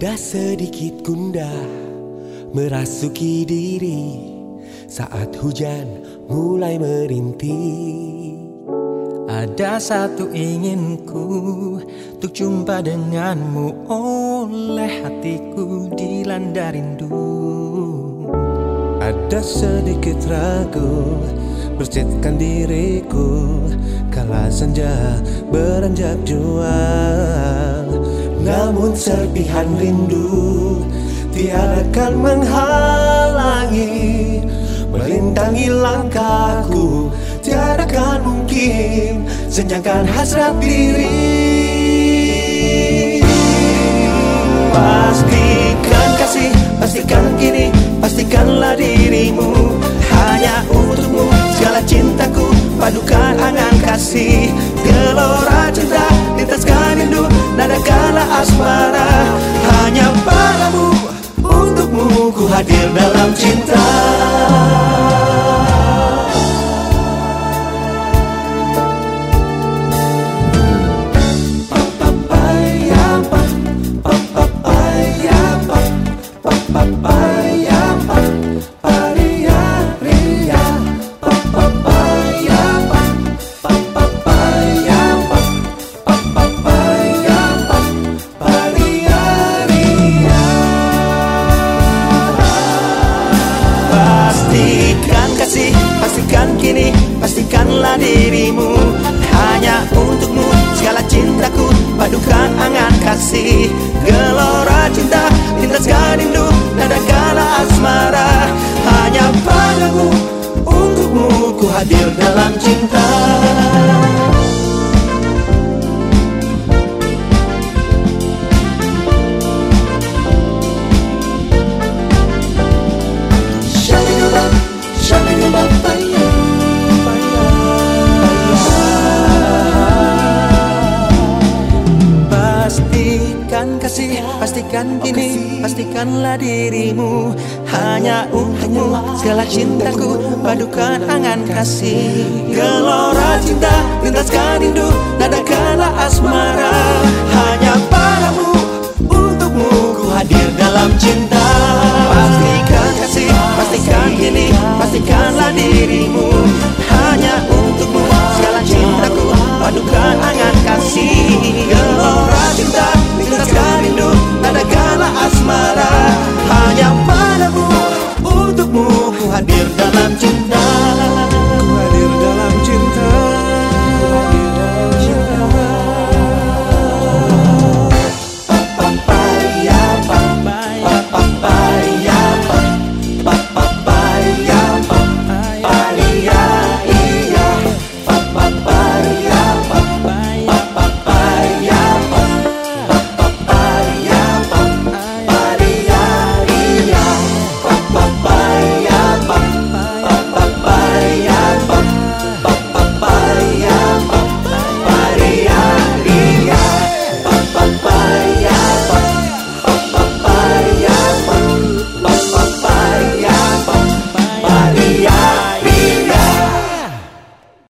Ada sedikit gundah merasuki diri saat hujan mulai merintih. Ada satu inginku Untuk jumpa denganmu Oleh hatiku dilanda rindu Ada sedikit ragu Bersihkan diriku Kala senja beranjak jua Namun serpihan rindu Tiada akan menghalangi. Melintangi langkahku Tiada kan mungkin. Senyangkan hasrat diri. Pastikan kasih Pastikan kini Pastikanlah dirimu. Hanya untukmu Segala cintaku Padukan angan kasih. Gelora cinta asmara Hanya padamu Untukmu Ku hadir dalam cinta. Pastikan kasih. Gelora cinta, lintaskan rindu, nadakala asmara. Hanya padamu, untukmu, ku hadir dalam cinta kasih Pastikan kini, pastikanlah dirimu Hanya untukmu. segala cintaku Padukan angan kasih. Gelora cinta, lintaskan rindu Nadakanlah asmara. Hanya padamu, untukmu Ku hadir dalam cinta.